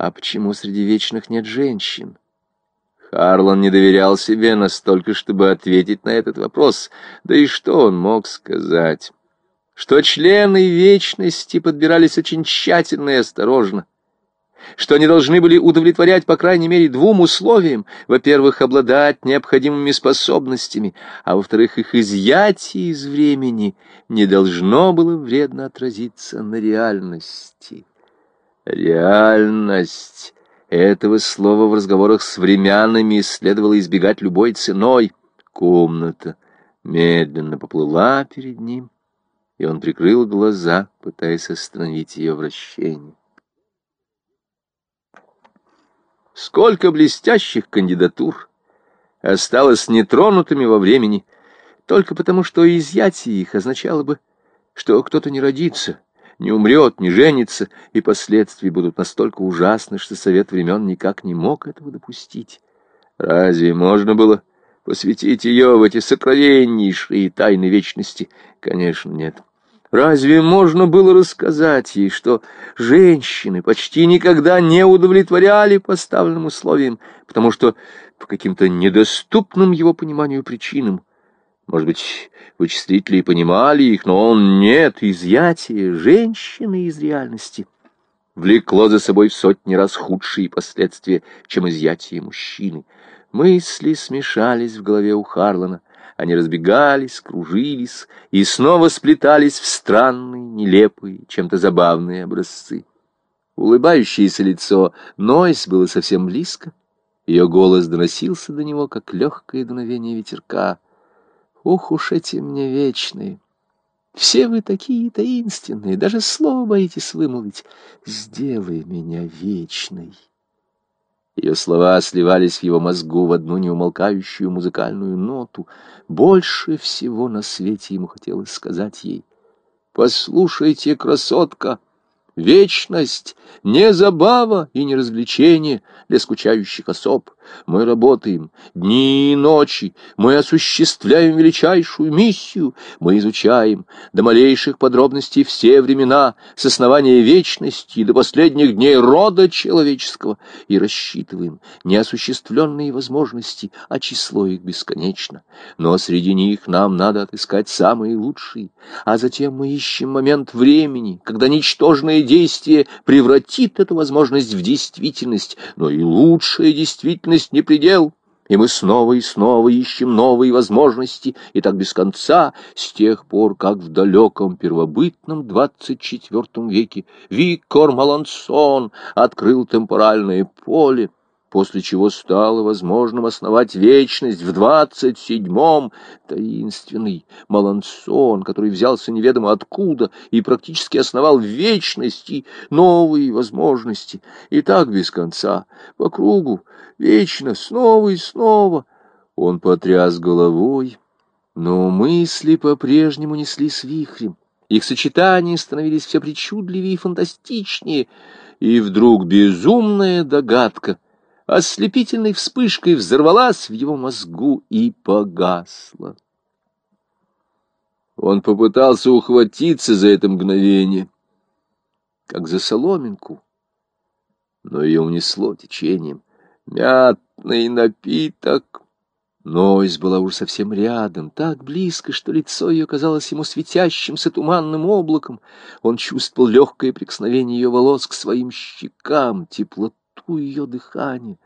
А почему среди вечных нет женщин? Харлан не доверял себе настолько, чтобы ответить на этот вопрос. Да и что он мог сказать? Что члены вечности подбирались очень тщательно и осторожно, что они должны были удовлетворять, по крайней мере, двум условиям. Во-первых, обладать необходимыми способностями, а во-вторых, их изъятие из времени не должно было вредно отразиться на реальности. Реальность этого слова в разговорах с временами следовало избегать любой ценой. Комната медленно поплыла перед ним, и он прикрыл глаза, пытаясь остановить ее вращение. Сколько блестящих кандидатур осталось нетронутыми во времени, только потому что изъятие их означало бы, что кто-то не родится, не умрет, не женится, и последствия будут настолько ужасны, что совет времен никак не мог этого допустить. Разве можно было посвятить ее в эти сокровеннейшие тайны вечности? Конечно, нет. Разве можно было рассказать ей, что женщины почти никогда не удовлетворяли поставленным условиям, потому что по каким-то недоступным его пониманию причинам, может быть, вычислители понимали их, но он нет, изъятие женщины из реальности влекло за собой в сотни раз худшие последствия, чем изъятие мужчины. Мысли смешались в голове у Харлана, они разбегались, кружились и снова сплетались в странные, нелепые, чем-то забавные образцы. Улыбающееся лицо Нойс было совсем близко. Ее голос доносился до него, как легкое дуновение ветерка. «Ох уж эти мне вечные! Все вы такие таинственные, даже слово боитесь вымолвить. Сделай меня вечной!» Ее слова сливались в его мозгу в одну неумолкающую музыкальную ноту. Больше всего на свете ему хотелось сказать ей. «Послушайте, красотка!» Вечность — не забава и не развлечение для скучающих особ. Мы работаем дни и ночи, мы осуществляем величайшую миссию, мы изучаем до малейших подробностей все времена, с основания вечности до последних дней рода человеческого, и рассчитываем неосуществленные возможности, а число их бесконечно. Но среди них нам надо отыскать самые лучшие, а затем мы ищем момент времени, когда ничтожное действие превратит эту возможность в действительность, но и лучшая действительность не предел, и мы снова и снова ищем новые возможности, и так без конца, с тех пор, как в далеком первобытном двадцать четвертом веке Виктор Малансон открыл темпоральное поле, после чего стало возможным основать вечность в двадцать седьмом, таинственный Малансон, который взялся неведомо откуда и практически основал вечности, новые возможности, и так без конца, по кругу, вечно, снова и снова. Он потряс головой, но мысли по-прежнему неслись вихрем. Их сочетания становились все причудливее и фантастичнее, и вдруг безумная догадка — ослепительной вспышкой взорвалась в его мозгу и погасла. Он попытался ухватиться за это мгновение, как за соломинку, но ее унесло течением. Мятный напиток. Нойс была уже совсем рядом, так близко, что лицо ее казалось ему светящимся туманным облаком. Он чувствовал легкое прикосновение ее волос к своим щекам, теплоту ее дыхания.